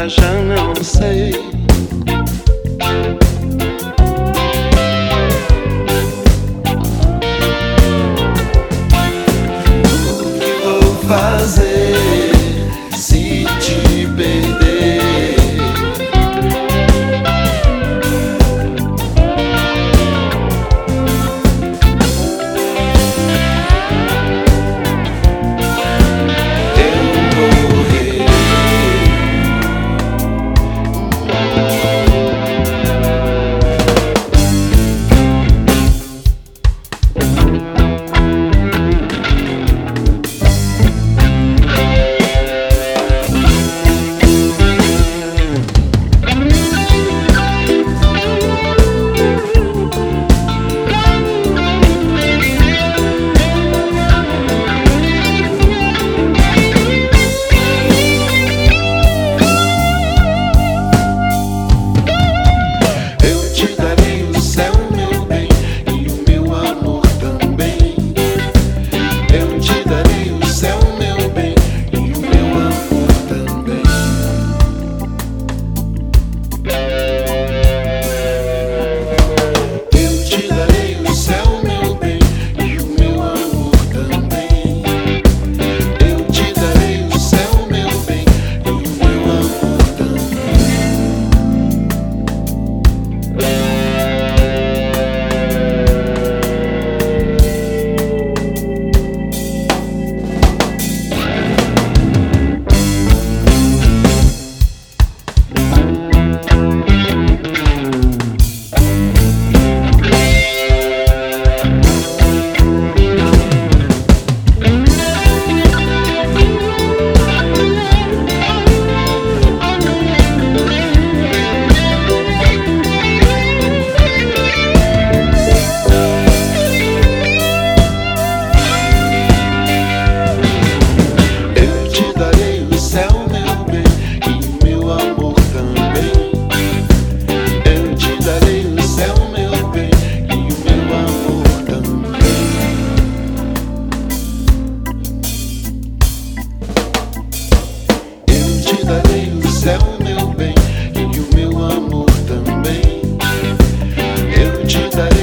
I shall not say. she does.